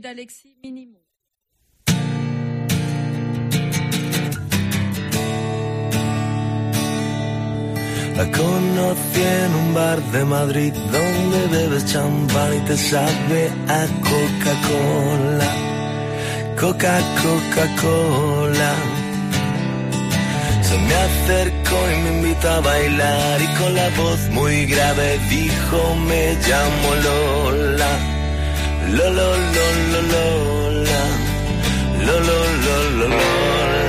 d'Alexis Minimo. La conocí en un bar de Madrid donde bebes champán y te sabe a Coca-Cola. Coca, Coca-Cola. Se me acercó y me invitó a bailar y con la voz muy grave dijo me llamo Lola. Lo, lo, lo, lo, lo, la. Lo, lo, lo, lo, lo, podría pasar con Lola. Lola, Lola.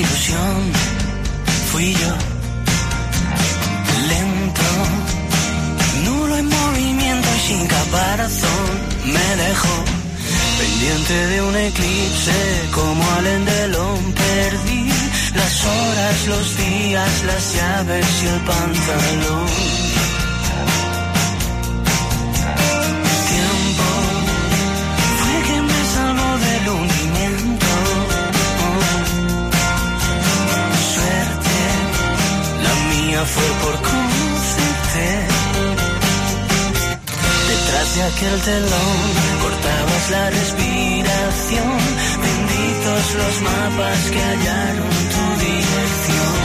ilusión fui yo. Lento, nulo en movimiento y sin caparazón me dejó. Pendiente de un eclipse como Allen Delon perdí las horas, los días, las llaves y el pantalón. mía fue por conocerte. Detrás de aquel telón cortabas la respiración. Benditos los mapas que hallaron tu dirección.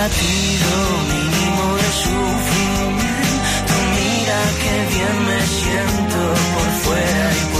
latido mínimo de sufrimiento. Mira qué bien me siento por fuera y por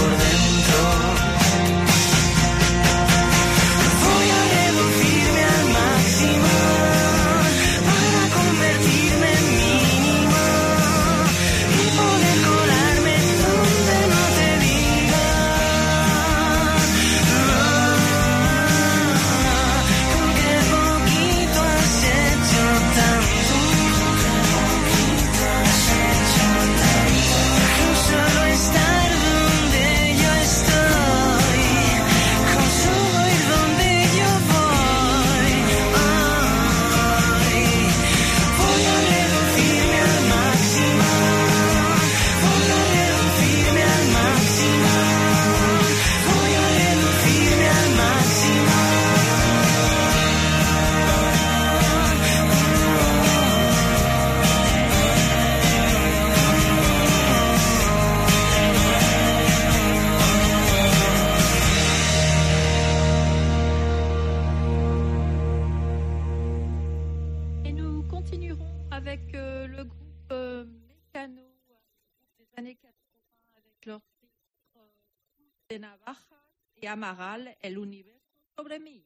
universo sobre mí.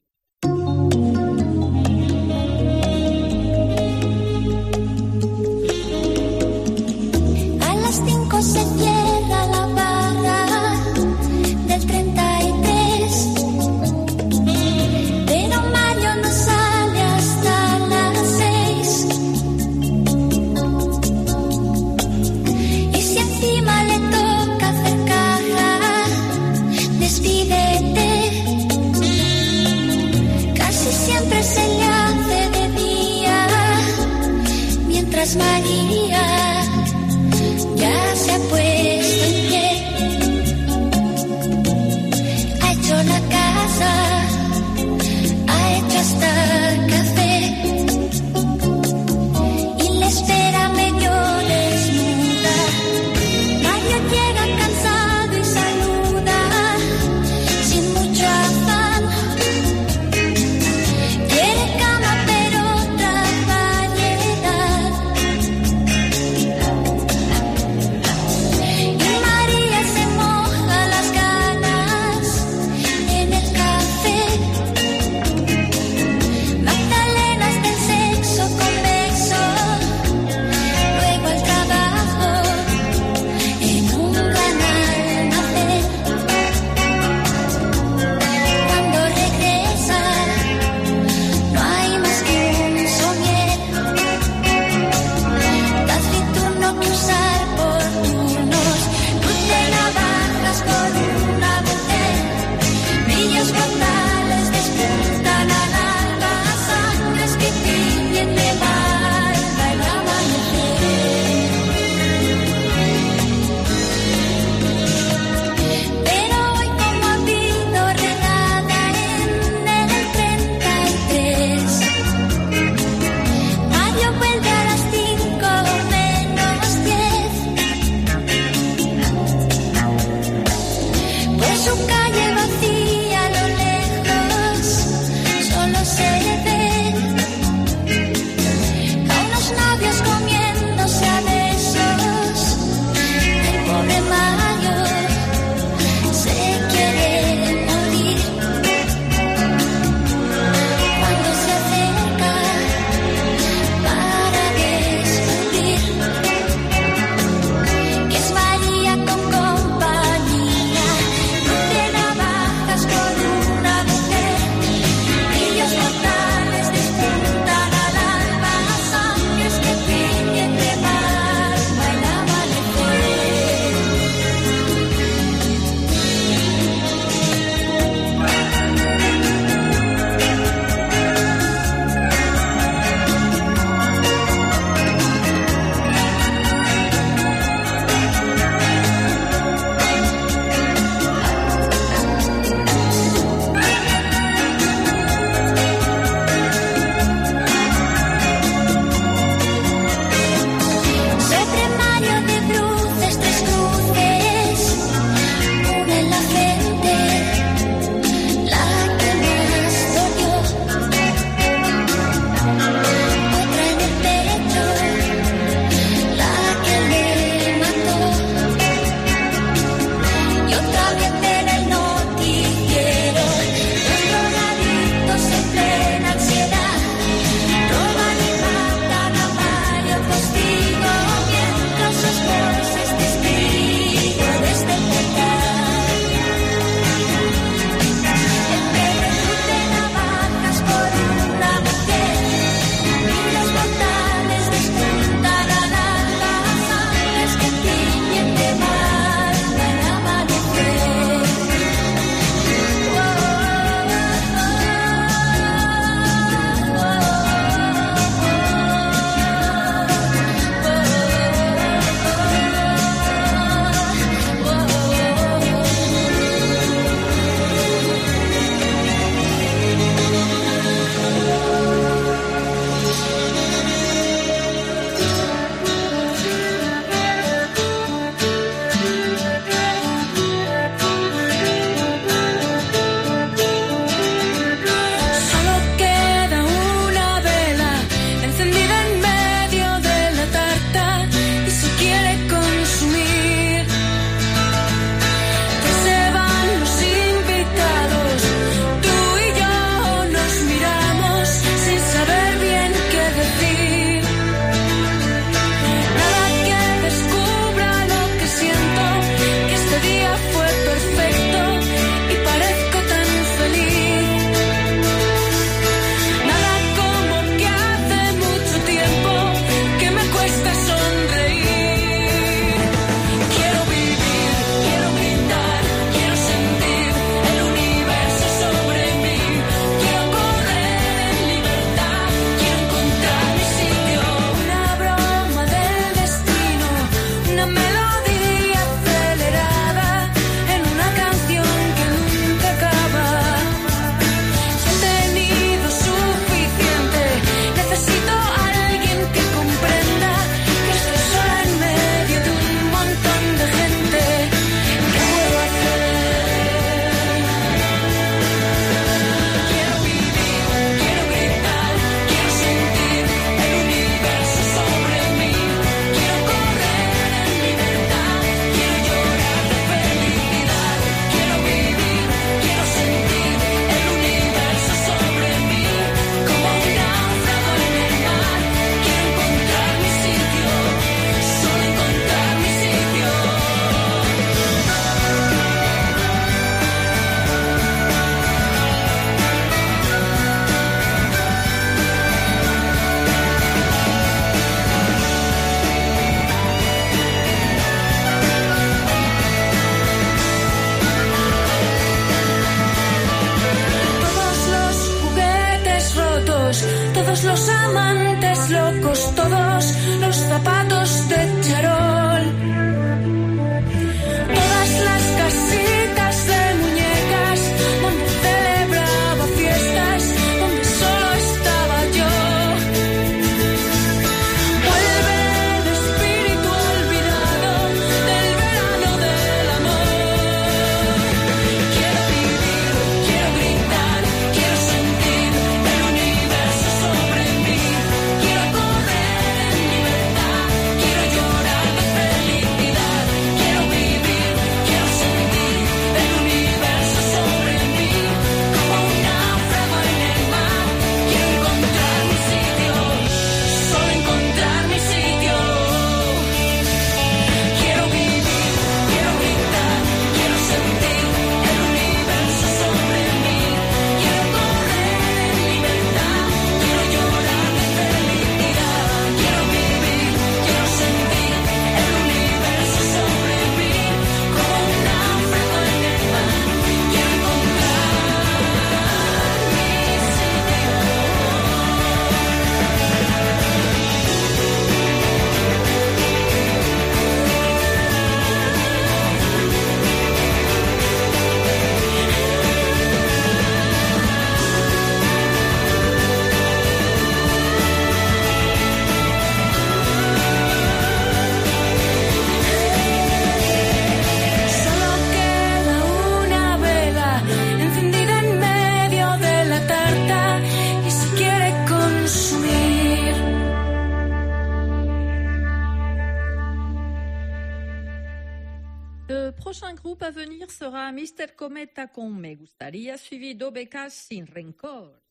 sin rencor.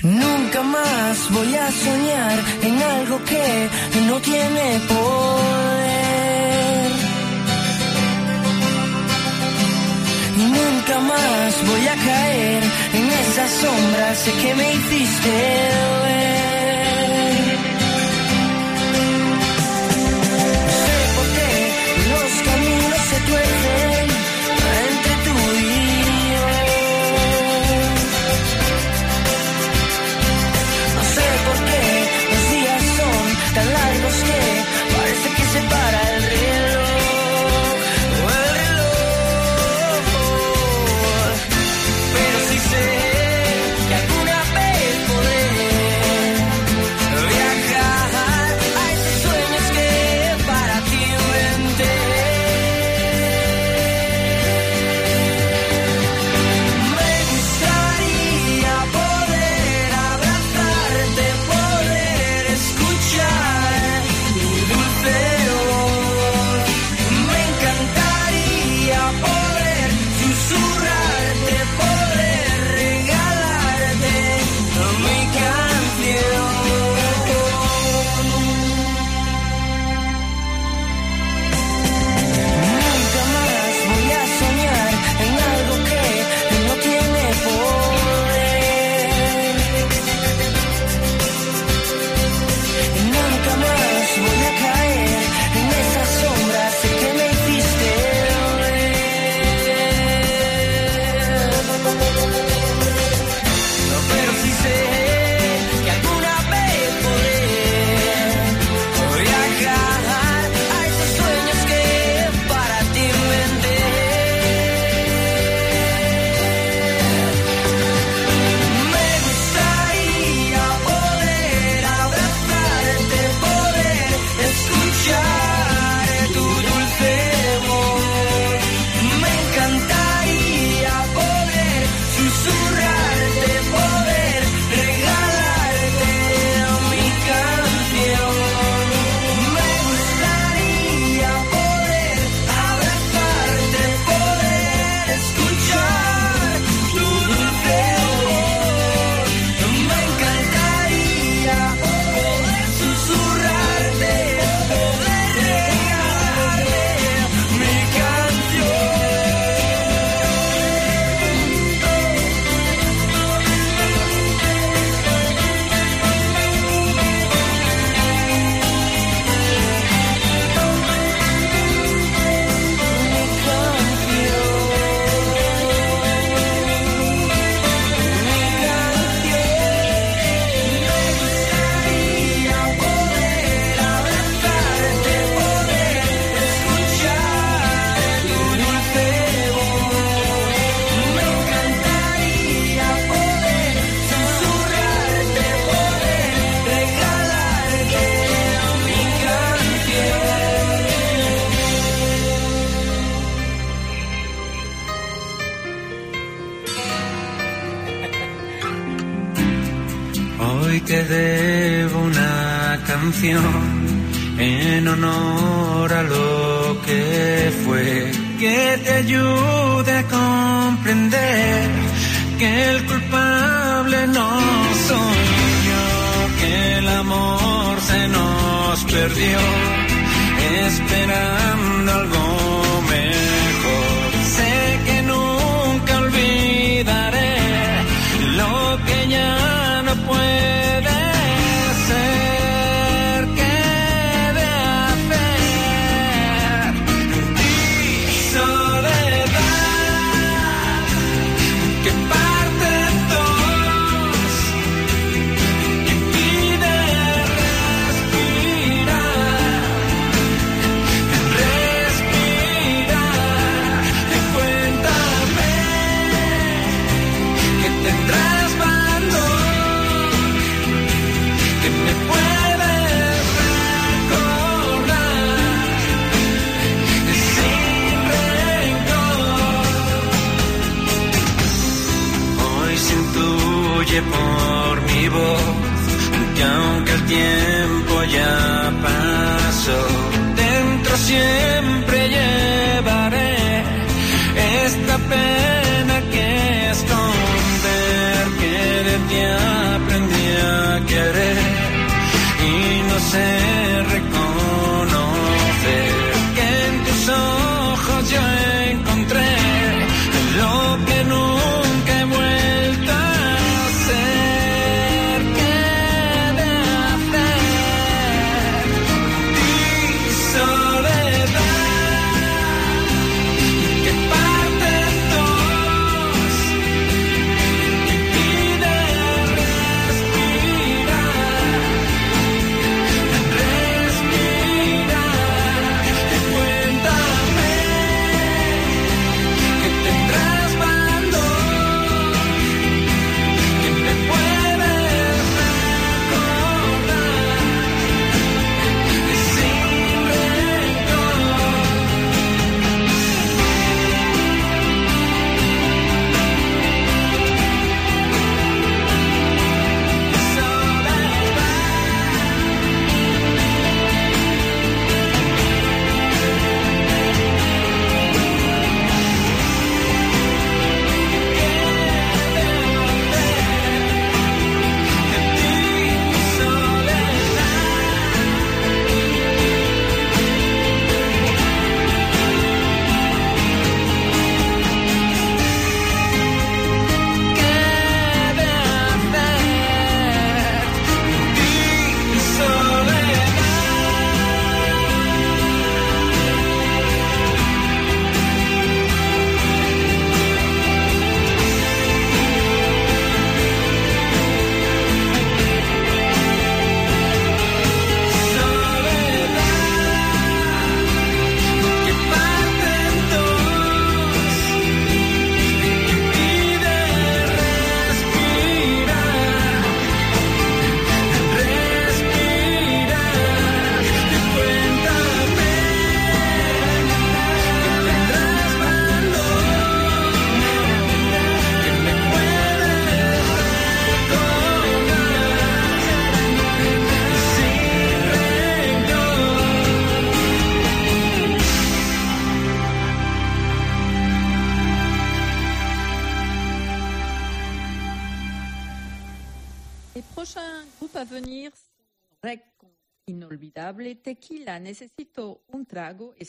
Nunca más voy a soñar en algo que no tiene poder. Y nunca más voy a caer en esas sombras que me hiciste ver.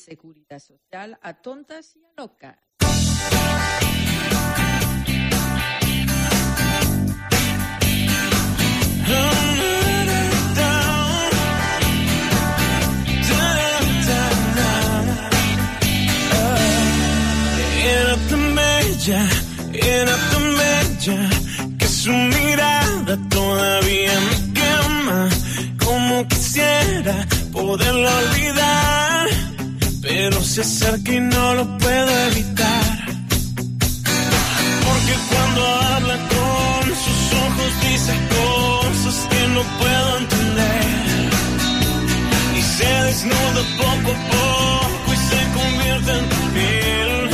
seguridad social a tontas y a locas. Era tan bella era tan bella que su mirada todavía me quema. Como quisiera poderla olvidar pero se acerca y no lo puedo evitar. Porque cuando habla con sus ojos dice cosas que no puedo entender. Y se desnuda poco a poco y se convierte en tu piel.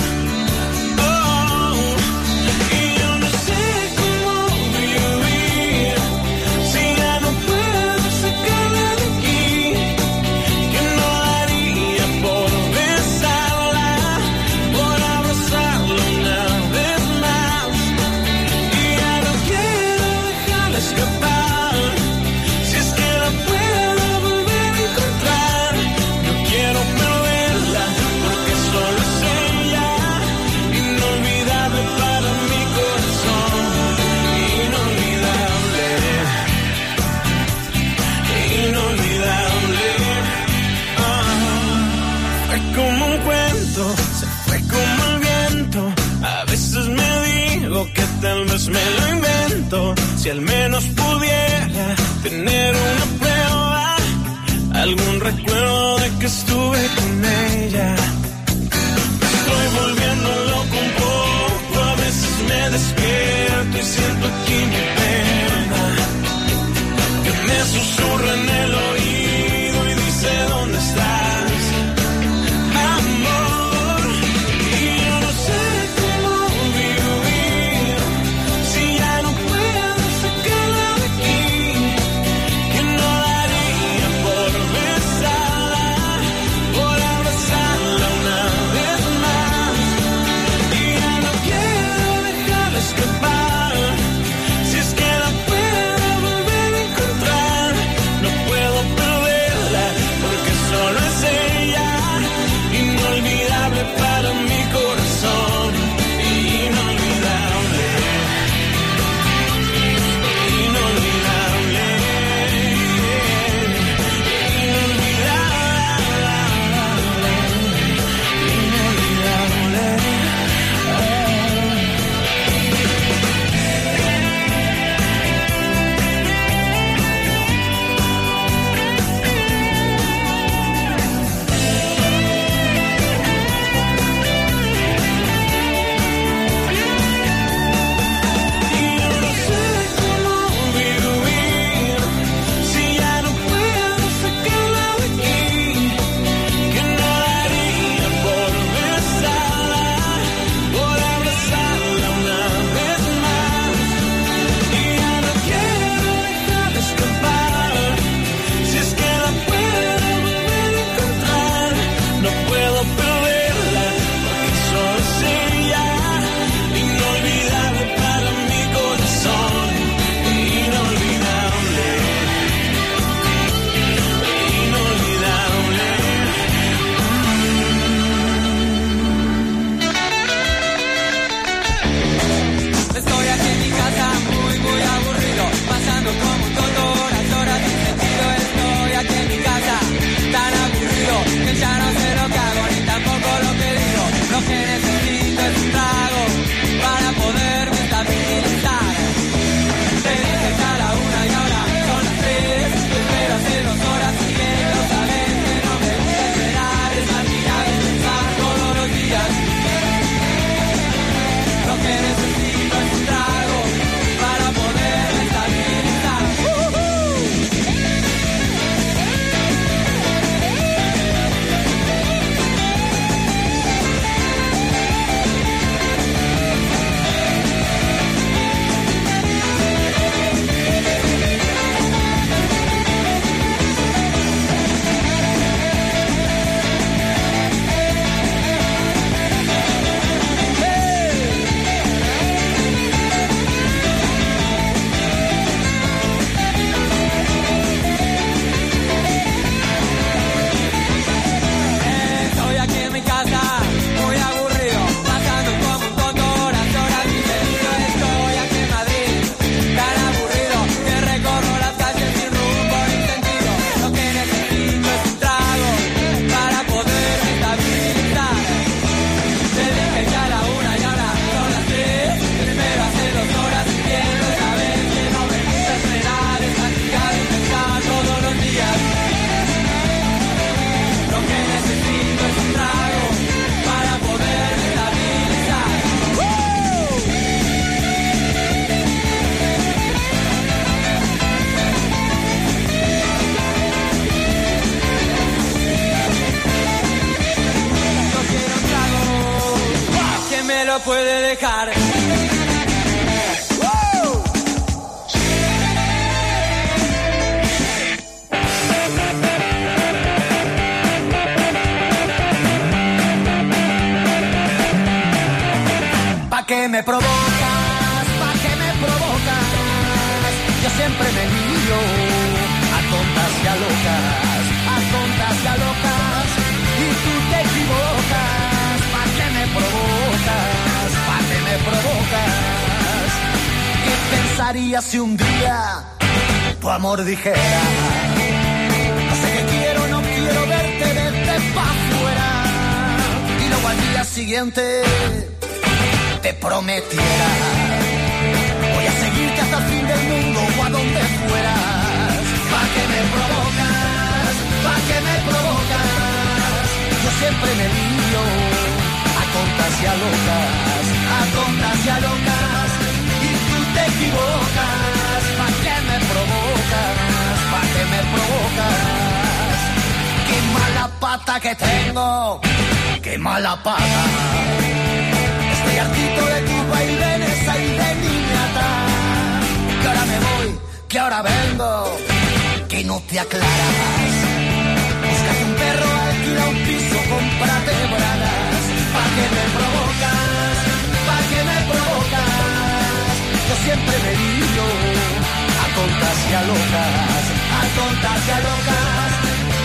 Locas, a tontas y a locas.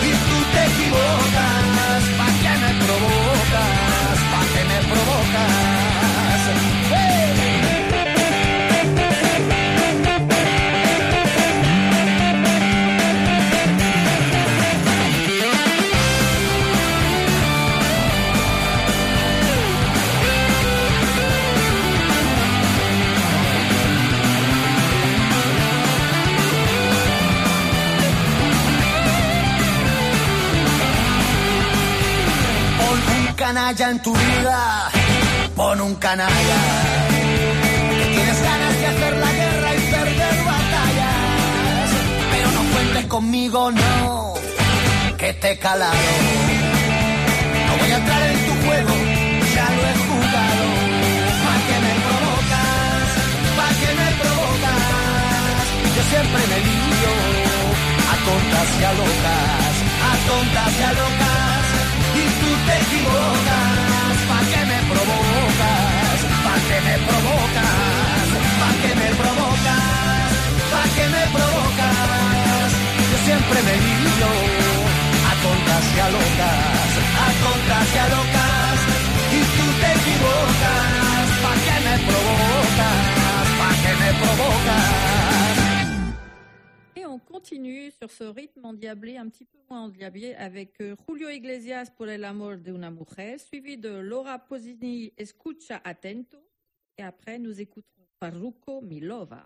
Y tú te equivocas, canalla en tu vida, pon un canalla. Tienes ganas de hacer la guerra y perder batallas. Pero no cuentes conmigo, no, que te calado. No voy a entrar en tu juego, ya lo he jugado. ¿Pa' que me provocas? ¿Pa' que me provocas? Yo siempre me lío a tontas y a locas, a tontas y a locas. Te equivocas, ¿pa' que me provocas? ¿Pa' que me provocas? ¿Pa' que me provocas? ¿Pa' que me provocas? Yo siempre me lío a tontas y a locas, a tontas y a locas. Y tú te equivocas, ¿pa' que me provocas? ¿Pa' que me provocas? Continue sur ce rythme endiablé, un petit peu moins endiablé, avec euh, Julio Iglesias por el amor de una mujer, suivi de Laura Posini, Escucha Atento. Et après, nous écouterons Farruko Milova.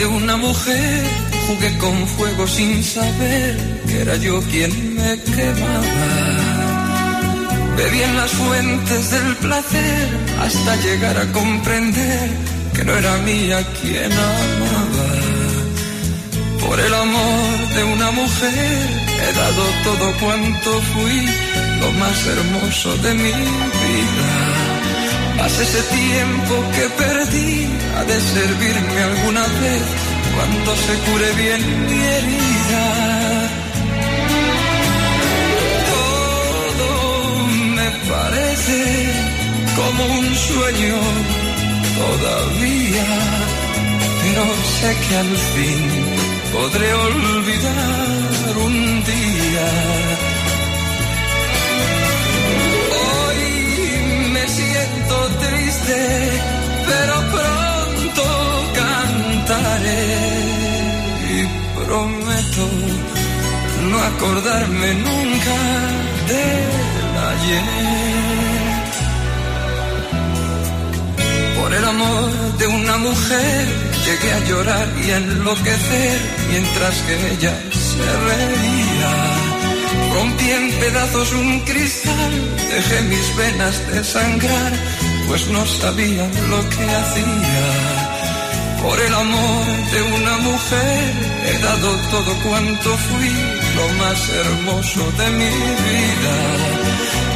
De una mujer jugué con fuego sin saber que era yo quien me quemaba. Bebí en las fuentes del placer hasta llegar a comprender que no era mía quien amaba. Por el amor de una mujer he dado todo cuanto fui, lo más hermoso de mi vida. Más ese tiempo que perdí ha de servirme alguna vez cuando se cure bien mi herida. Todo me parece como un sueño todavía, pero sé que al fin podré olvidar un día. Pero pronto cantaré y prometo no acordarme nunca del ayer. Por el amor de una mujer llegué a llorar y a enloquecer mientras que ella se reía. Rompí en pedazos un cristal, dejé mis venas desangrar, pues no sabía lo que hacía. Por el amor de una mujer he dado todo cuanto fui, lo más hermoso de mi vida.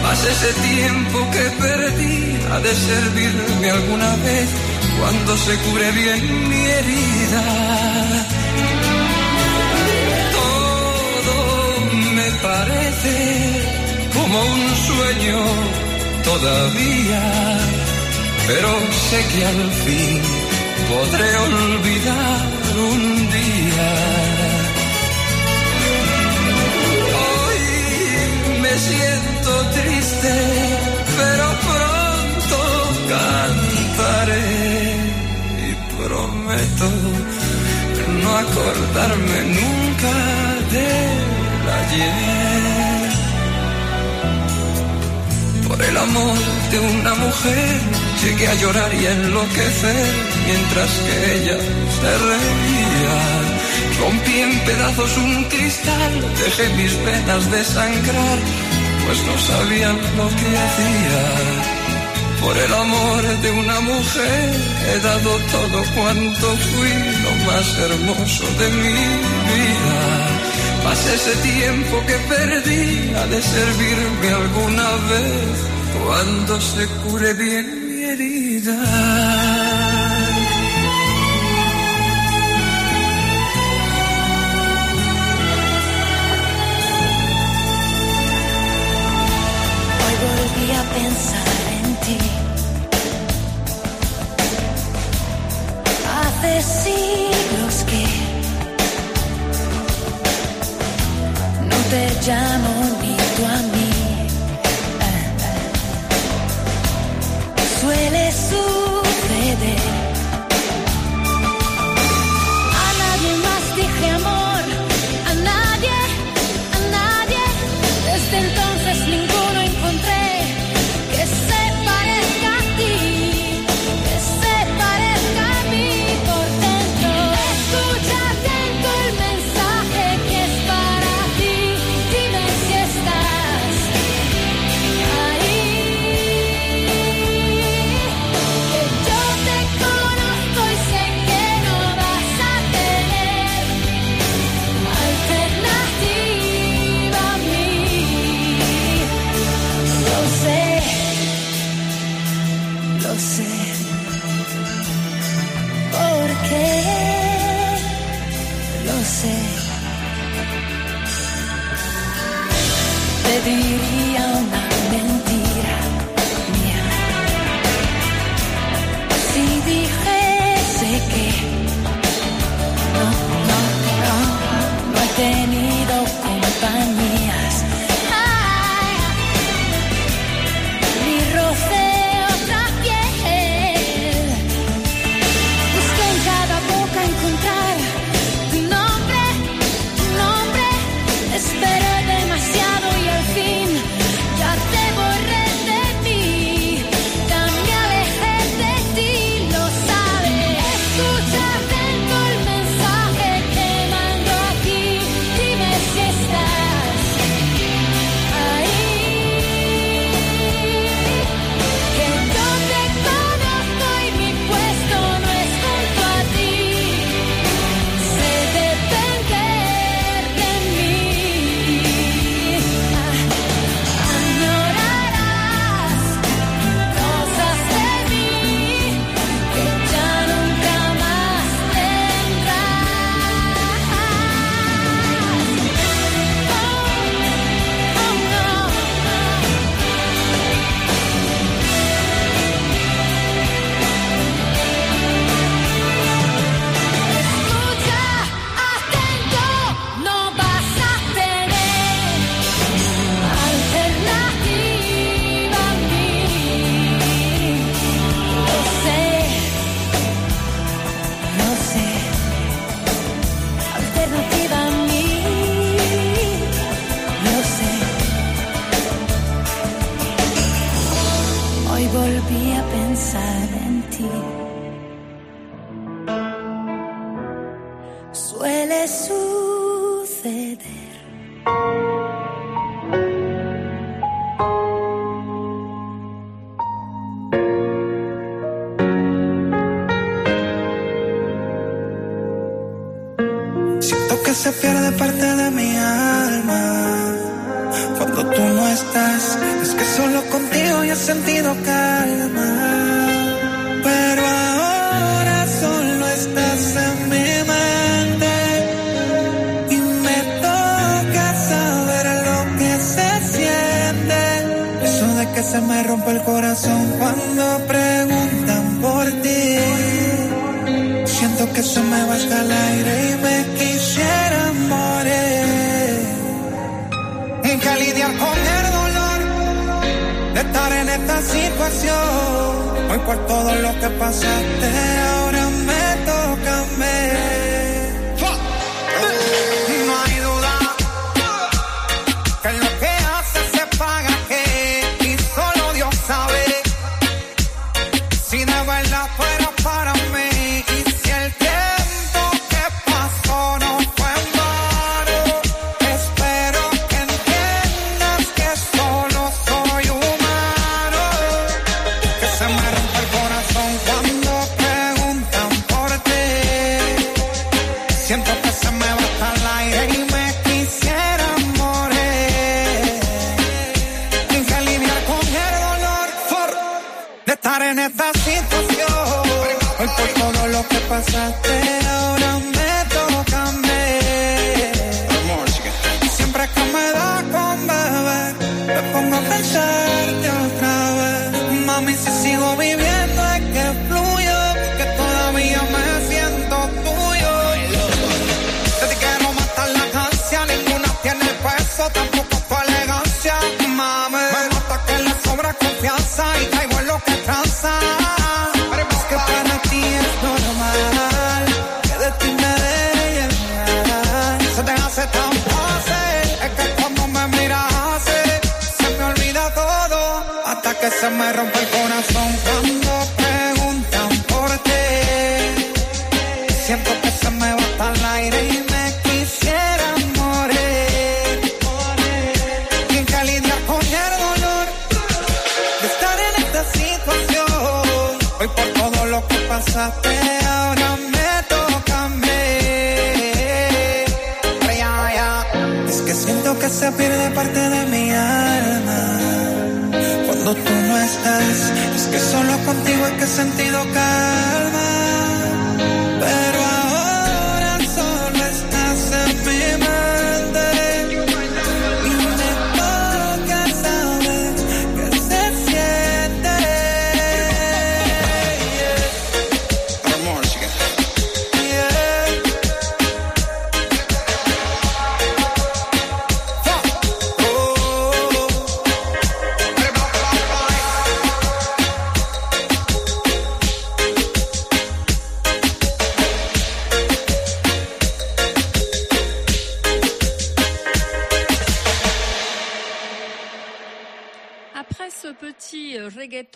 Más ese tiempo que perdí ha de servirme alguna vez cuando se cure bien mi herida. Todo me parece como un sueño todavía, pero sé que al fin podré olvidar un día. Hoy me siento triste, pero pronto cantaré y prometo no acordarme nunca del ayer. Por el amor de una mujer Llegué a llorar y enloquecer mientras que ella se reía. Rompí en pedazos un cristal, dejé mis venas desangrar, pues no sabían lo que hacía. Por el amor de una mujer he dado todo cuanto fui lo más hermoso de mi vida. Pasé ese tiempo que perdí ha de servirme alguna vez cuando se cure bien Hoy volví a pensar en ti. Hace siglos que no te llamo. Pero ahora solo estás en mi mente. Y me toca saber lo que se siente. Eso de que se me rompe el corazón cuando preguntan por ti. Siento que eso me basta al aire y me quisiera morir. En Calidia, ponte estar en esta situación. No por todo lo que pasaste, ahora me toca a mí.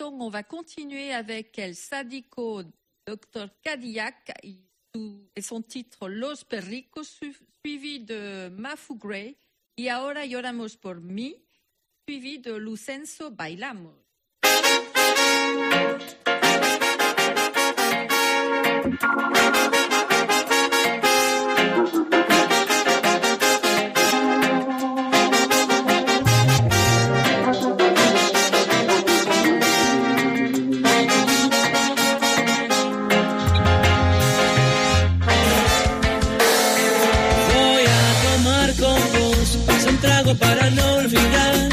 on va continuer avec El Sadico, Dr. Cadillac et son titre Los Perricos, suivi de Mafu Gray, y ahora lloramos por mí, suivi de Lucenzo Bailamos. para no olvidar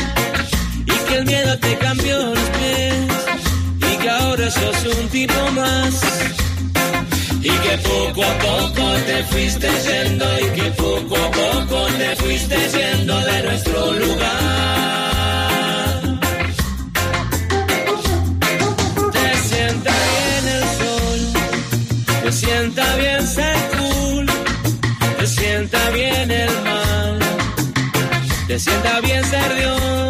y que el miedo te cambió los pies y que ahora sos un tipo más y que poco a poco te fuiste yendo y que poco a poco te fuiste yendo de nuestro lugar. sienta bien ser Dios.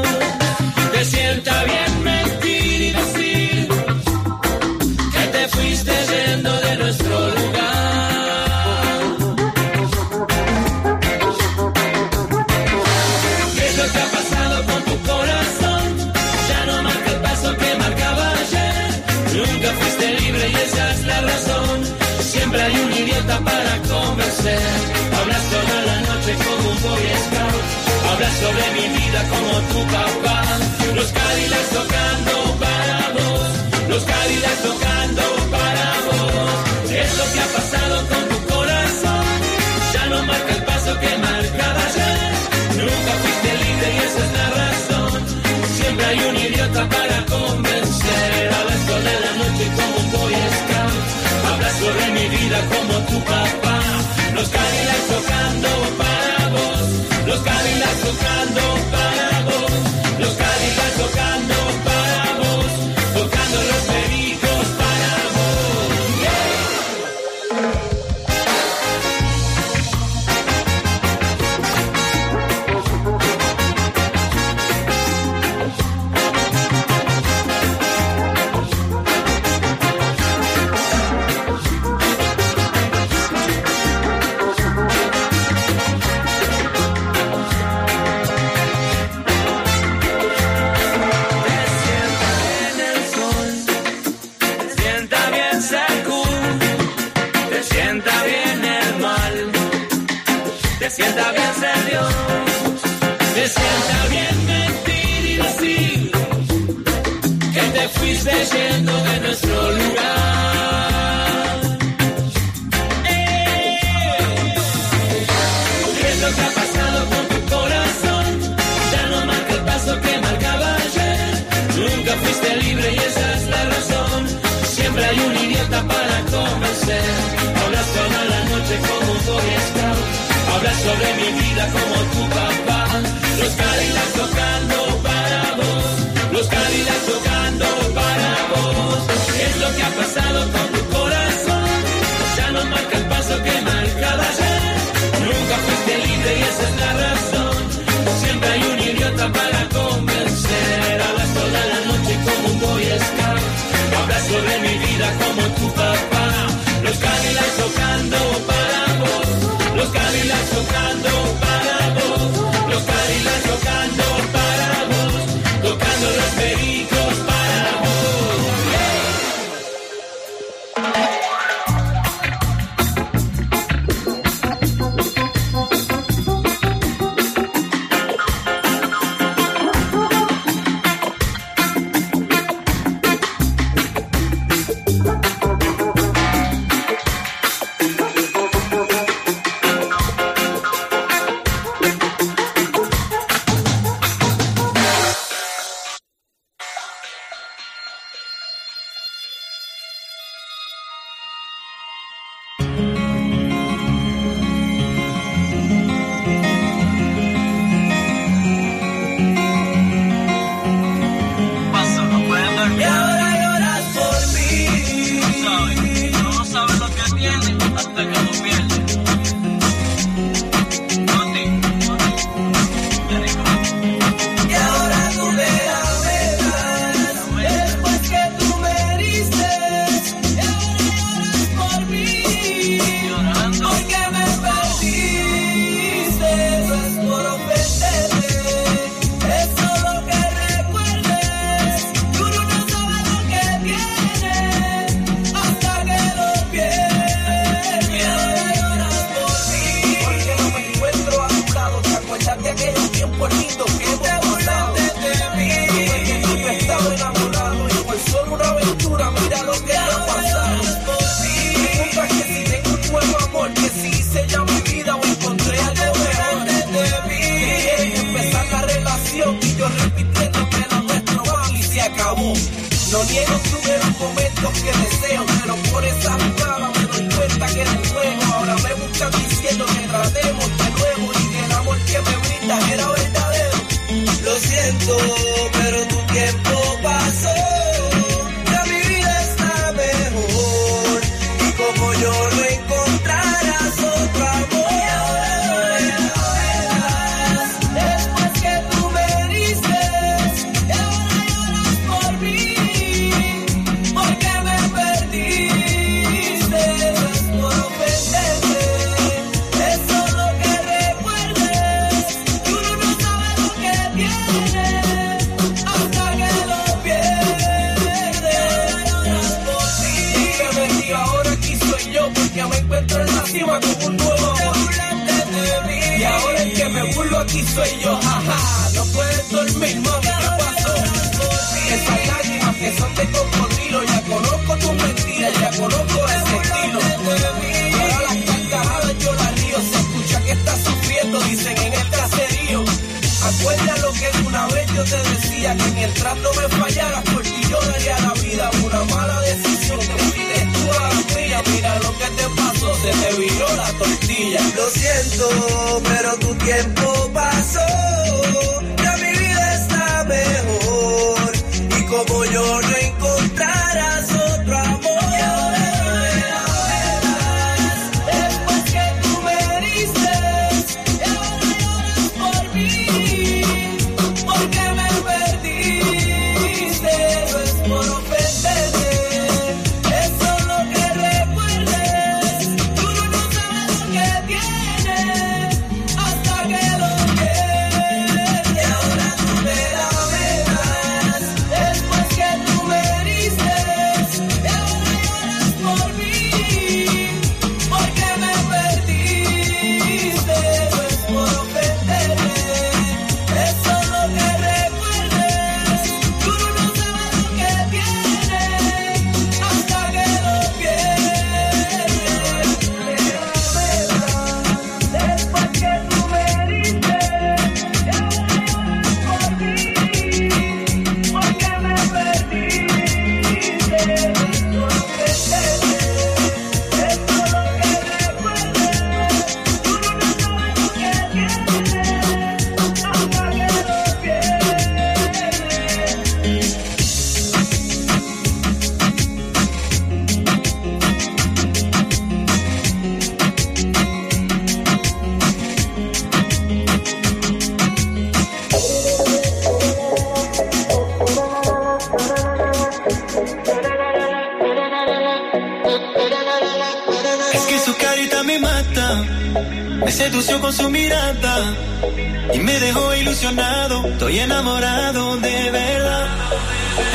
sobre mi vida como tu papá. Los yendo de nuestro lugar. ¡Eh! Lo que ha pasado con tu corazón? Ya no marca el paso que marcaba ayer. Nunca fuiste libre y esa es la razón. Siempre hay un idiota para convencer. Hablas toda la noche como un boy scout. Hablas sobre mi vida como tu papá. Los caritas ha pasado con tu corazón. Ya no marca el paso que marcaba ayer. Nunca fuiste libre y esa es la razón. Siempre hay un idiota para convencer. Hablas toda la noche como un boy scout. Hablas sobre mi viejos tuvieron momentos que desean. fallaras por ti yo daría la vida una mala decisión. Te fuiste tú a la mía mira lo que te pasó se te viró la tortilla. Lo siento pero tu tiempo dejó ilusionado. Estoy enamorado de verdad.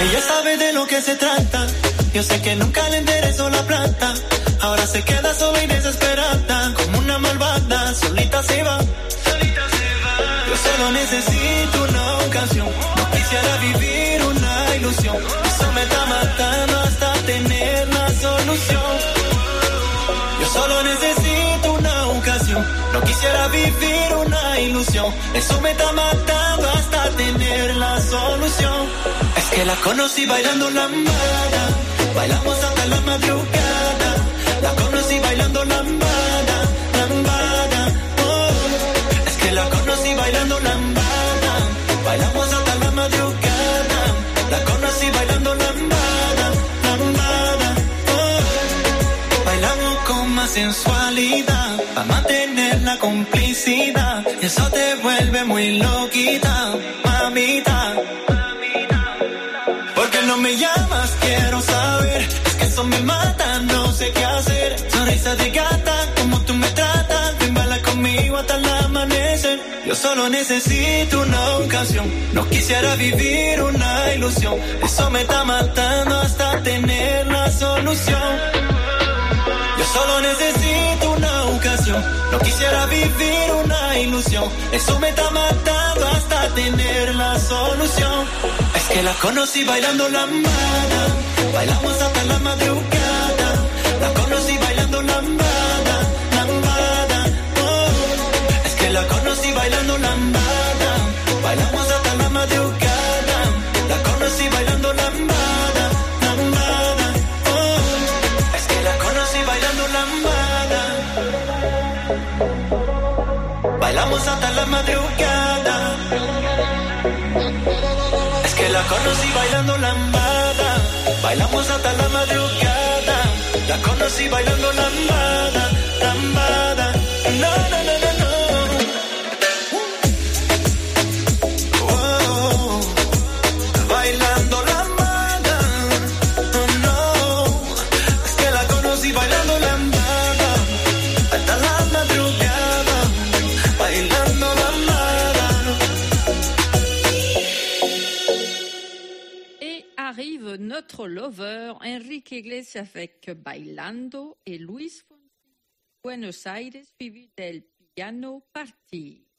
Ella sabe de lo que se trata. Yo sé que nunca le interesó la plata. Ahora se queda sola y desesperada. Como una malvada, solita se va. Yo solo necesito una ocasión. No quisiera vivir una ilusión. Eso me está matando hasta tener la solución. Yo solo necesito una ocasión. No quisiera vivir una ilusión. Eso me está matando hasta tener la solución. Es que la conocí bailando lambada. Bailamos hasta la madrugada. La conocí bailando lambada, lambada. Oh. Es que la conocí bailando lambada. Bailamos hasta la madrugada. La conocí bailando lambada, lambada. Oh. Bailamos con más sensualidad. Para mantener la complicidad. Eso te vuelve muy loquita, mamita. Porque no me llamas, quiero saber. Es que eso me mata, no sé qué hacer. Sonrisa de gata, como tú me tratas. Ven, baila conmigo hasta el amanecer. Yo solo necesito una ocasión. No quisiera vivir una ilusión. Eso me está matando hasta tener la solución. Yo solo necesito una No quisiera vivir una ilusión. Eso me está matando hasta tener la solución. Es que la conocí bailando lambada. Bailamos hasta la madrugada. La conocí bailando lambada, lambada. Oh. Es que la conocí bailando lambada. Bailamos hasta la madrugada. Es que la conocí bailando lambada. Bailamos hasta la madrugada. La conocí bailando lambada, lambada. No, no, no, lover Enrique Iglesias avec Bailando et Luis Fonsi Buenos Aires suivi del piano party.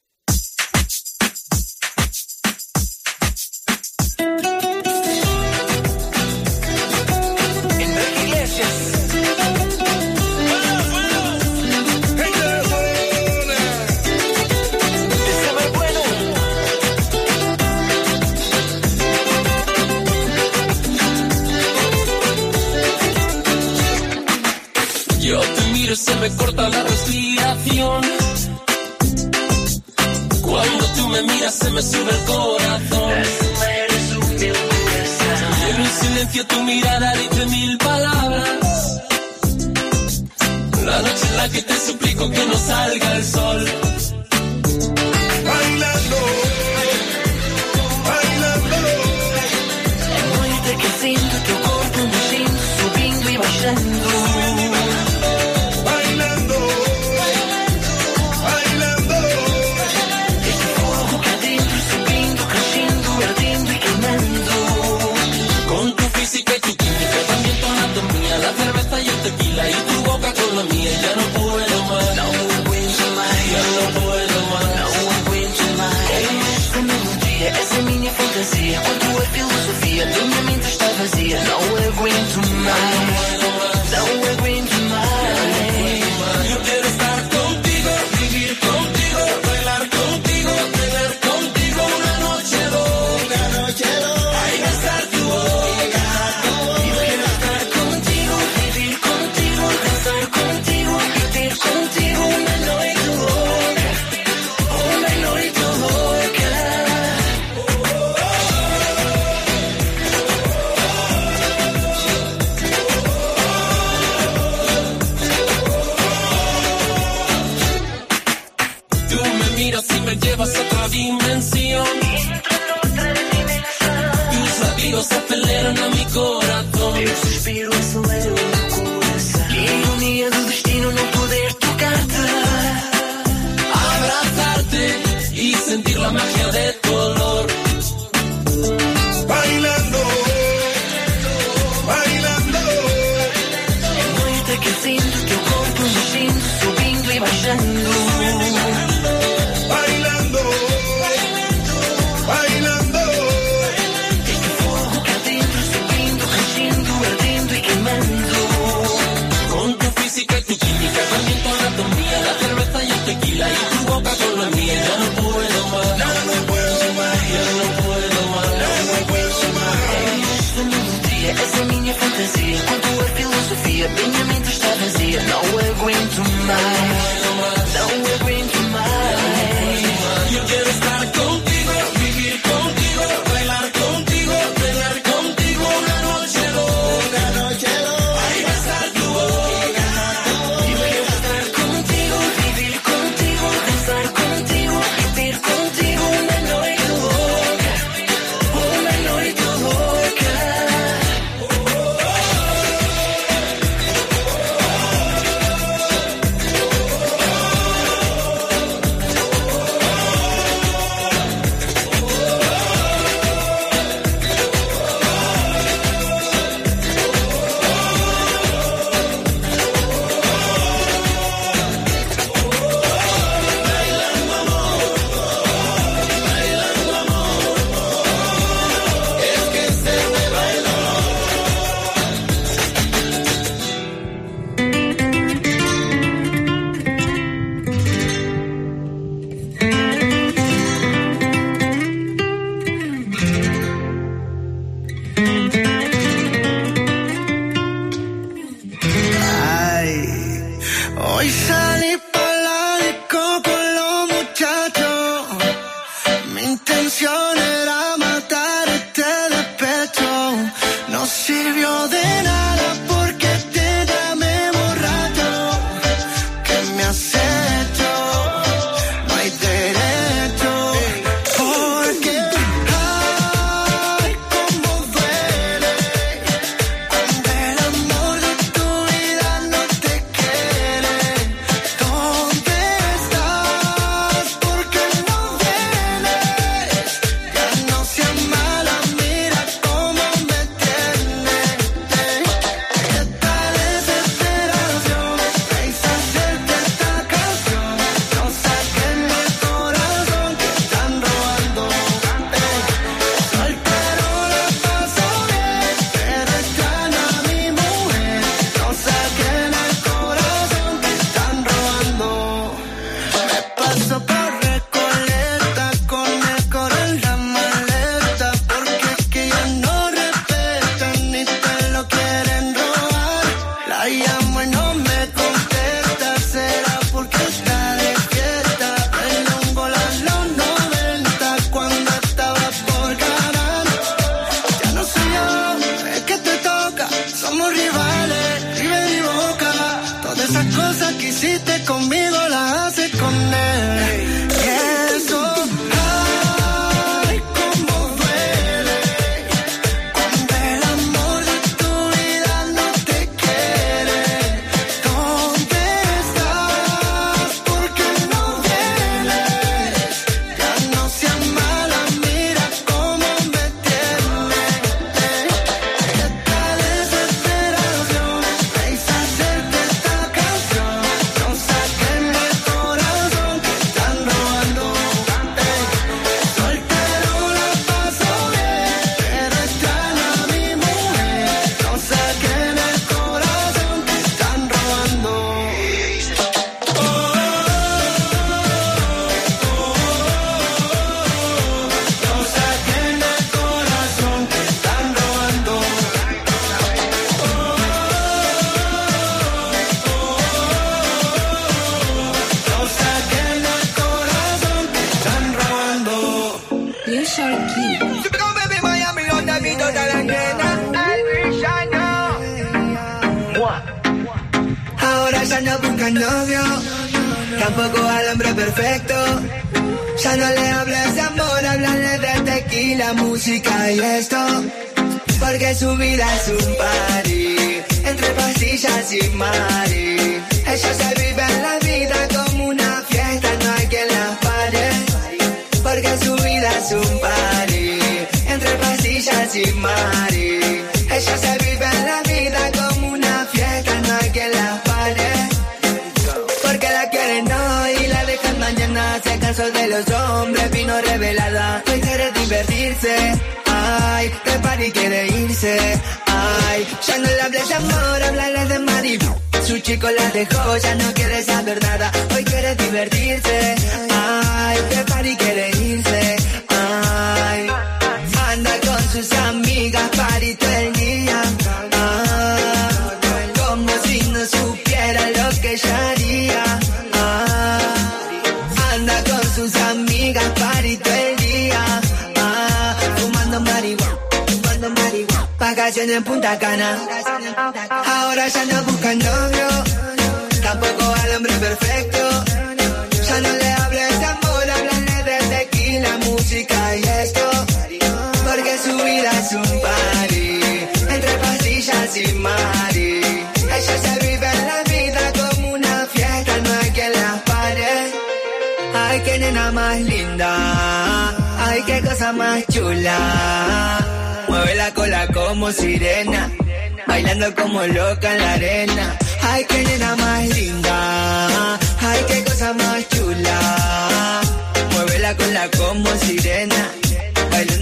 Se me corta la respiración. Cuando tú me miras se me sube el corazón. En un silencio tu mirada dice mil palabras. La noche en la que te suplico que no salga el sol.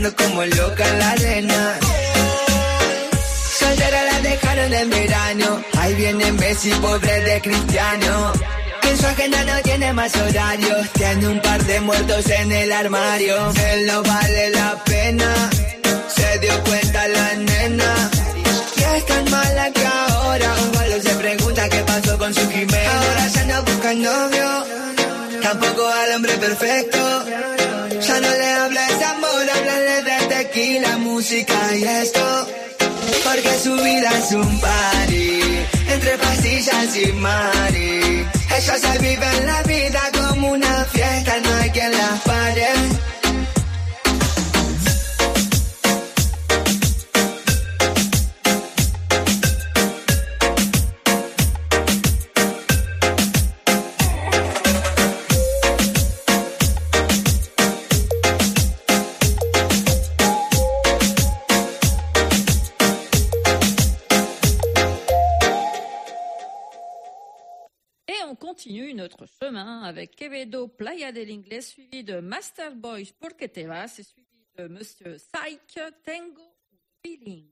Como loca la arena. Soltera la dejaron en verano. Ahí viene Messi, pobre de Cristiano. Que en su agenda no tiene más horarios. Tiene un par de muertos en el armario. Él no vale la pena. Se dio cuenta la nena. Y es tan mala que ahora Osvaldo se pregunta qué pasó con su Jimena. Ahora ya no busca novio. Tampoco al hombre perfecto. Ya no le hables de amor, háblale de tequila, música y esto. Porque su vida es un party Entre pastillas y mari Ellos se viven la vida como una fiesta No hay quien las pare notre chemin avec Quevedo Playa del Inglés, suivi de Master Boys Porque Te Vas, et suivi de Monsieur Psyche Tengo Feeling.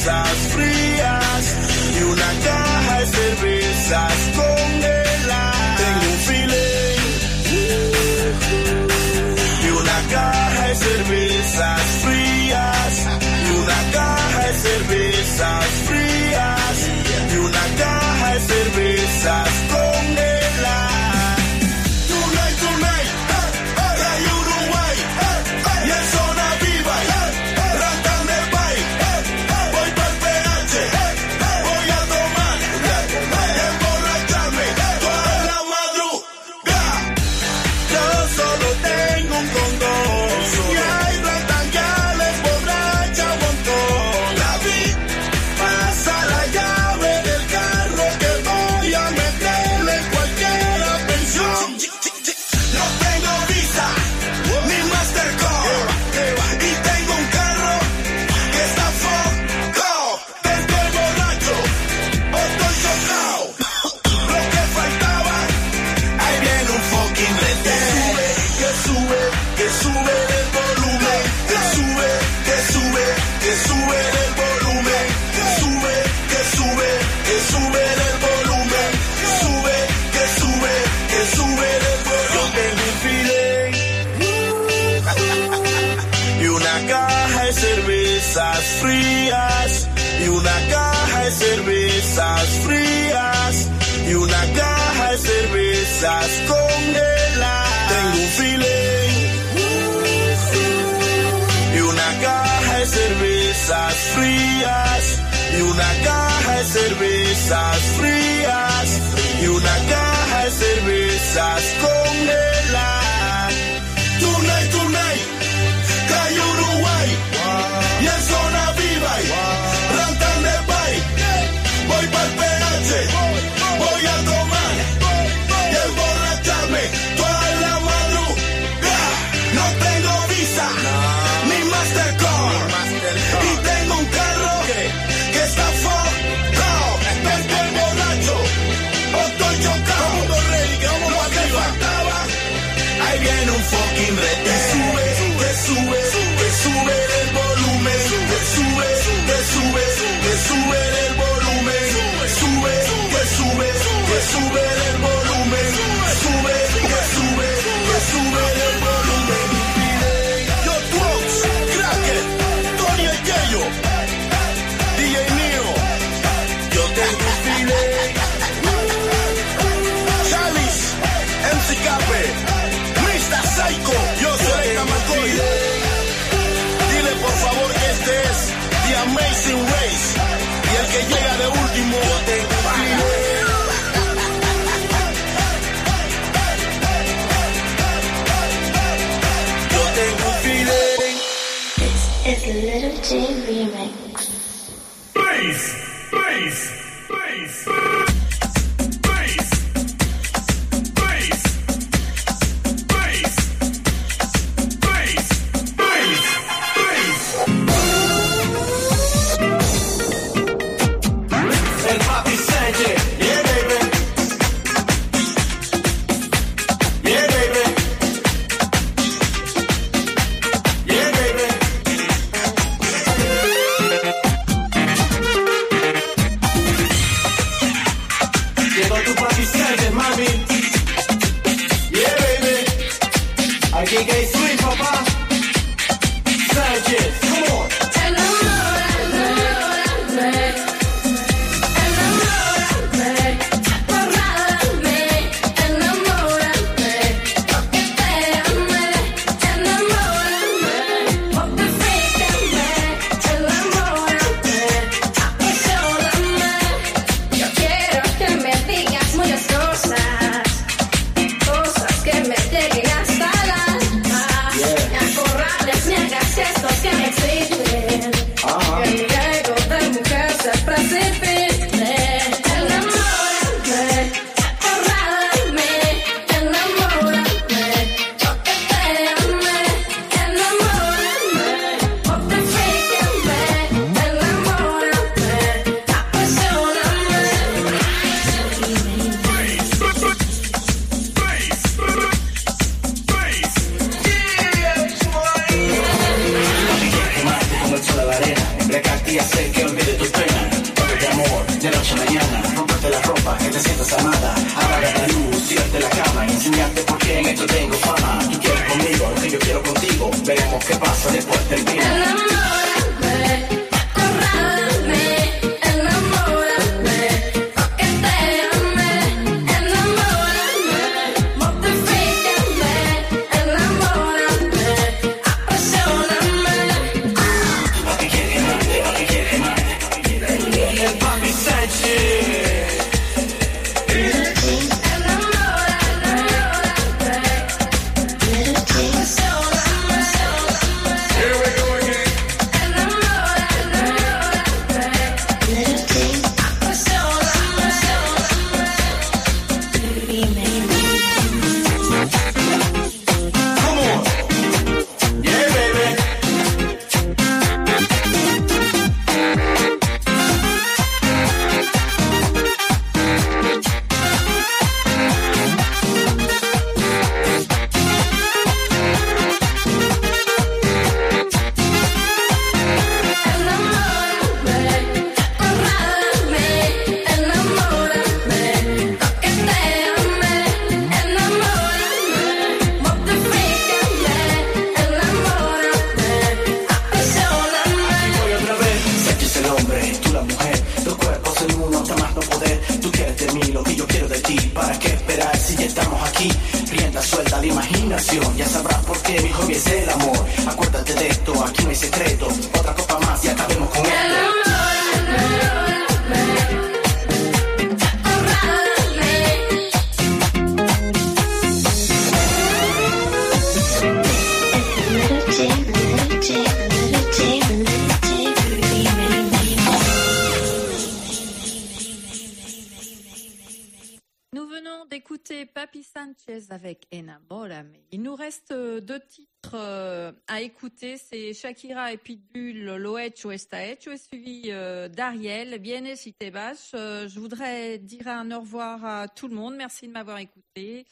cervezas frías y una caja de cervezas. Este es The Amazing Race. Y el que llega de último te paga. is the Little J Remix. Race, race, race. et Pitbull, lo he est suivi euh, d'Ariel, Vienes y. Euh, je voudrais dire un au revoir à tout le monde. Merci de m'avoir écouté.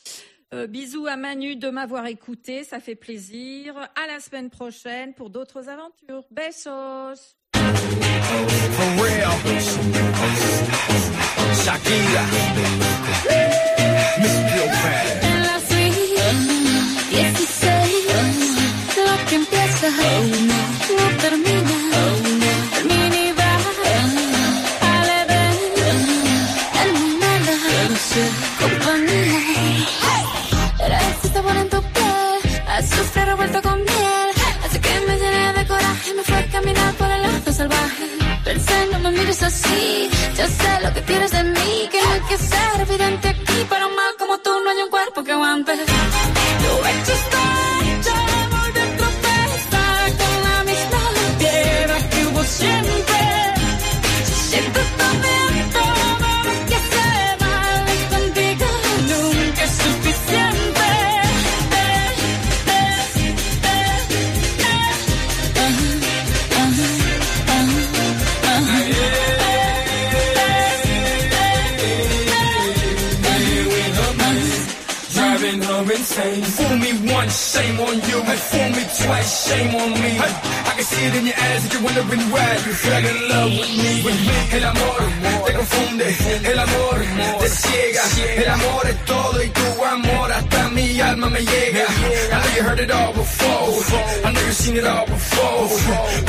Euh, bisous à Manu de m'avoir écouté, ça fait plaisir. À la semaine prochaine pour d'autres aventures. Besos. no termina. El minibar, Ale Ben, terminada, compañía. Era ese sabor en tu piel, azufre revuelto con miel. Así que me llené de coraje, me fue a caminar por el lado salvaje. Pensé, no me mires así, ya sé lo que quieres de mí. Que no hay que ser evidente aquí, para un mal como tú no hay un cuerpo que aguante. Shame on you. And fool me twice, shame on me. Hey, I can see it in your eyes that you're wondering why you fell in love with me. With me. El amor te confunde, el amor te ciega. El amor es todo y tu amor hasta mi alma me llega. I know you heard it all before. I know you've seen it all before.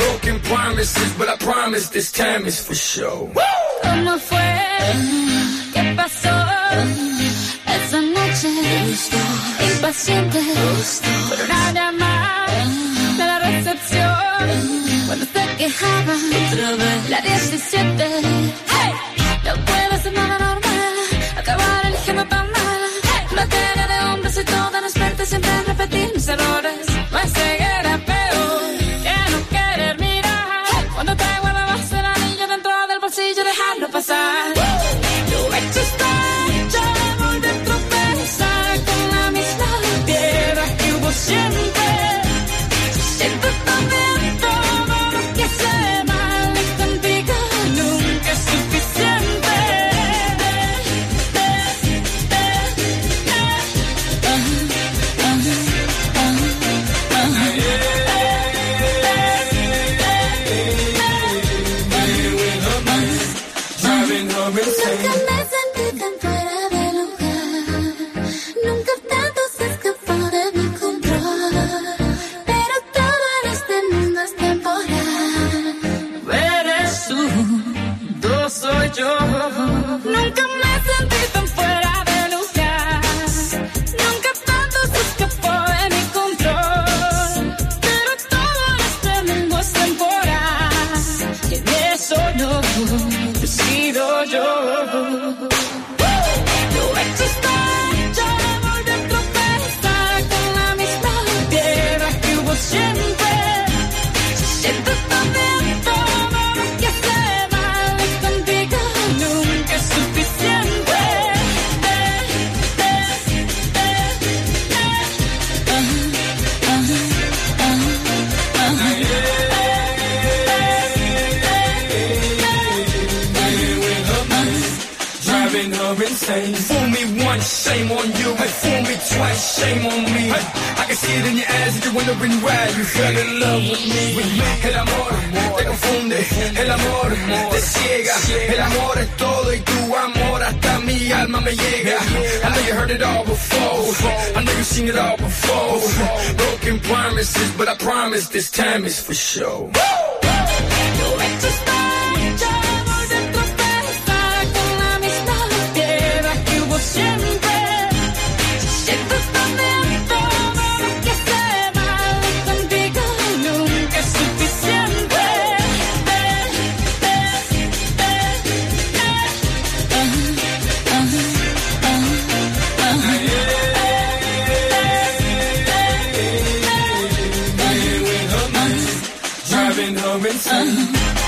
Broken promises, but I promise this time is for sure. ¿Cómo fue? ¿Qué pasó? Esa noche impaciente por una llamada de la recepción cuando se quejaba la 17 hey, no puede ser nada normal acabar eligiendo tan mal. Materia de hombres y todas las partes siempre repetir mis errores. Más el amor te ciega. El amor es todo y tu amor hasta mi alma me llega. I know you heard it all before. I know you've seen it all before. Broken promises, but I promise this time is for sure. Robinson.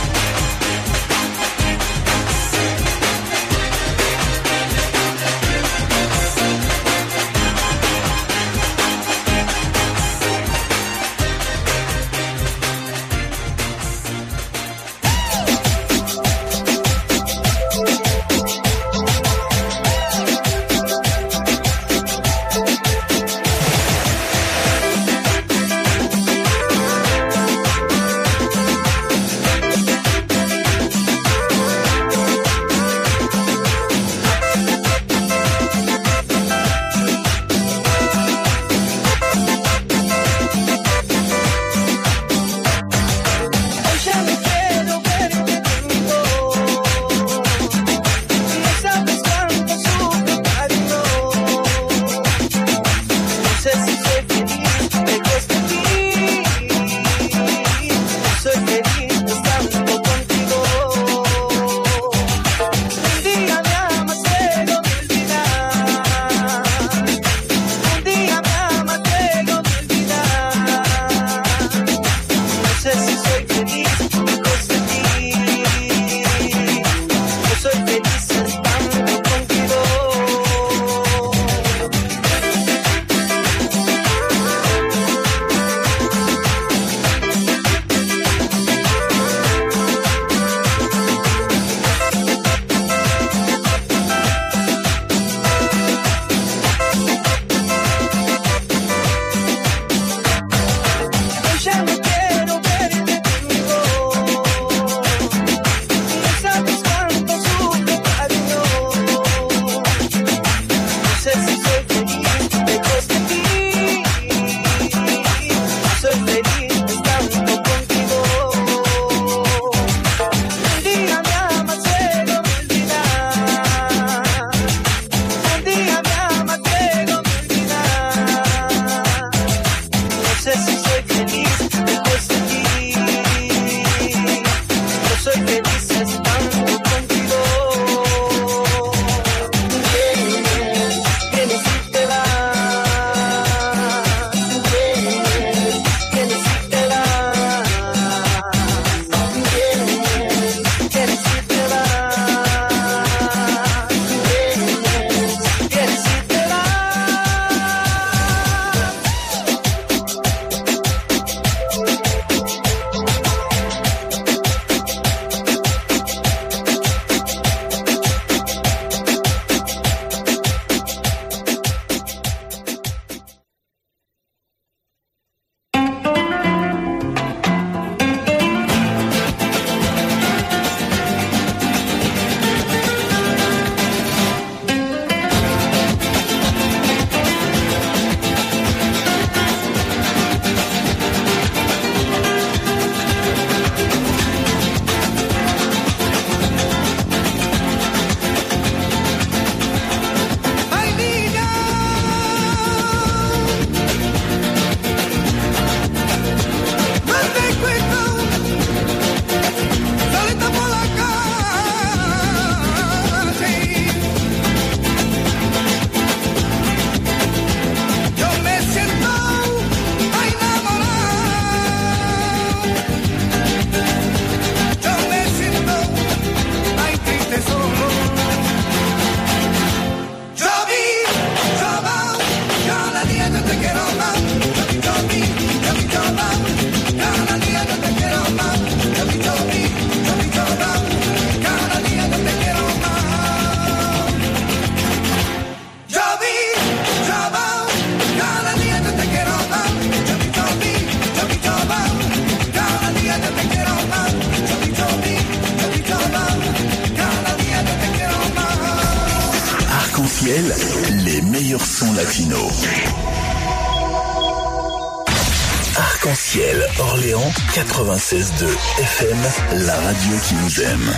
Aime.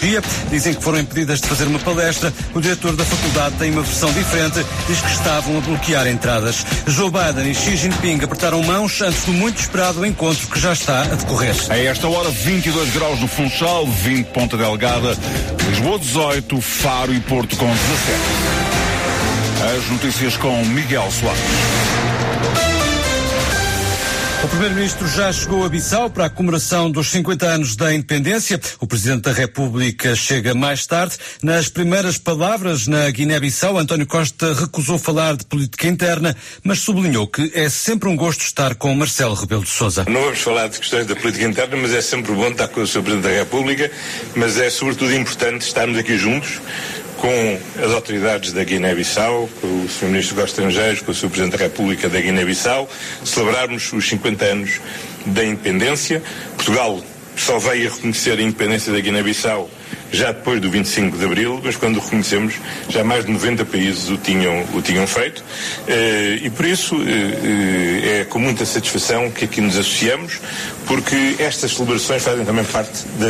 dia. Dizem que foram impedidas de fazer uma palestra. O diretor da faculdade tem uma versão diferente. Diz que estavam a bloquear entradas. Joe Biden e Xi Jinping apertaram mãos antes do muito esperado encontro que já está a decorrer. A esta hora, 22 graus no Funchal, 20 Ponta Delgada, Lisboa 18, Faro e Porto com 17. As notícias com Miguel Soares. Primeiro-Ministro já chegou a Bissau para a comemoração dos 50 anos da independência. O Presidente da República chega mais tarde. Nas primeiras palavras na Guiné-Bissau, António Costa recusou falar de política interna, mas sublinhou que é sempre um gosto estar com Marcelo Rebelo de Sousa. Não vamos falar de questões da política interna, mas é sempre bom estar com o Sr. Presidente da República, mas é sobretudo importante estarmos aqui juntos com as autoridades da Guiné-Bissau, com o Sr. Ministro dos Estrangeiros, com o Sr. Presidente da República da Guiné-Bissau, celebrarmos os 50 anos da independência. Portugal só veio a reconhecer a independência da Guiné-Bissau já depois do 25 de Abril, mas quando reconhecemos, já mais de 90 países o tinham, o tinham feito. Eh, e por isso eh, é com muita satisfação que aqui nos associamos, porque estas celebrações fazem também parte da